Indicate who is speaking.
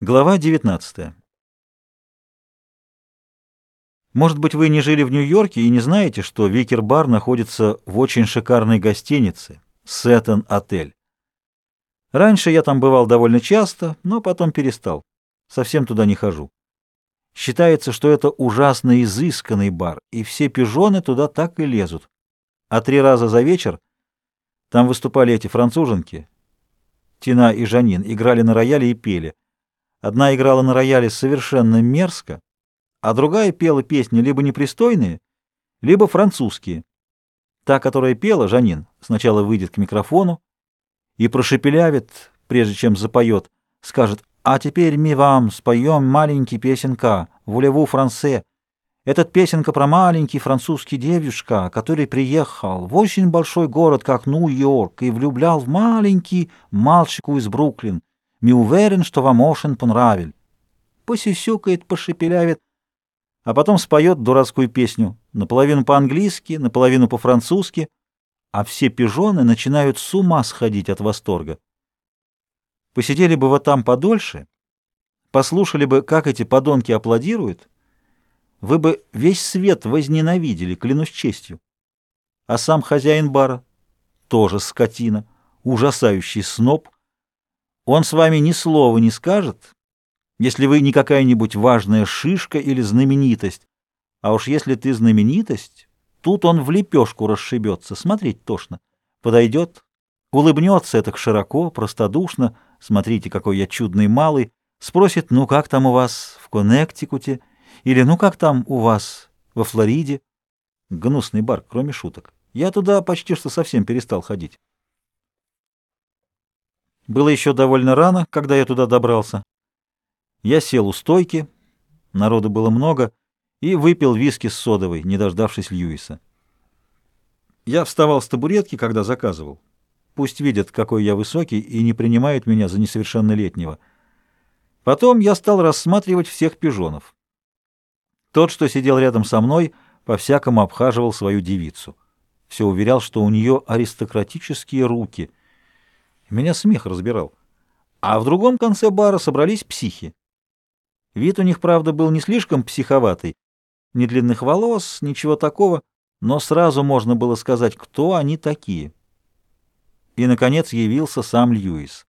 Speaker 1: Глава 19. Может быть, вы не жили в Нью-Йорке и не знаете, что Викер-бар находится в очень шикарной гостинице Сеттон Отель. Раньше я там бывал довольно часто, но потом перестал. Совсем туда не хожу. Считается, что это ужасно изысканный бар, и все пижоны туда так и лезут. А три раза за вечер там выступали эти француженки, Тина и Жанин, играли на рояле и пели. Одна играла на рояле совершенно мерзко, а другая пела песни либо непристойные, либо французские. Та, которая пела, Жанин, сначала выйдет к микрофону и прошепелявит, прежде чем запоет, скажет «А теперь мы вам споем маленький песенка, вулеву франце». Этот песенка про маленький французский девушка, который приехал в очень большой город, как Нью-Йорк, и влюблял в маленький мальчику из Бруклин. Не уверен, что вам очень понравиль. Посисюкает, пошепелявит, а потом споет дурацкую песню, наполовину по-английски, наполовину по-французски, а все пижоны начинают с ума сходить от восторга. Посидели бы вы там подольше, послушали бы, как эти подонки аплодируют, вы бы весь свет возненавидели, клянусь честью. А сам хозяин бара тоже скотина, ужасающий сноб — он с вами ни слова не скажет, если вы не какая-нибудь важная шишка или знаменитость. А уж если ты знаменитость, тут он в лепешку расшибется, смотреть тошно. Подойдет, улыбнется так широко, простодушно, смотрите, какой я чудный малый, спросит, ну как там у вас в Коннектикуте, или ну как там у вас во Флориде. Гнусный бар, кроме шуток. Я туда почти что совсем перестал ходить. Было еще довольно рано, когда я туда добрался. Я сел у стойки, народу было много, и выпил виски с содовой, не дождавшись Льюиса. Я вставал с табуретки, когда заказывал. Пусть видят, какой я высокий, и не принимают меня за несовершеннолетнего. Потом я стал рассматривать всех пижонов. Тот, что сидел рядом со мной, по-всякому обхаживал свою девицу. Все уверял, что у нее аристократические руки — меня смех разбирал. А в другом конце бара собрались психи. Вид у них, правда, был не слишком психоватый. Ни длинных волос, ничего такого, но сразу можно было сказать, кто они такие. И, наконец, явился сам Льюис.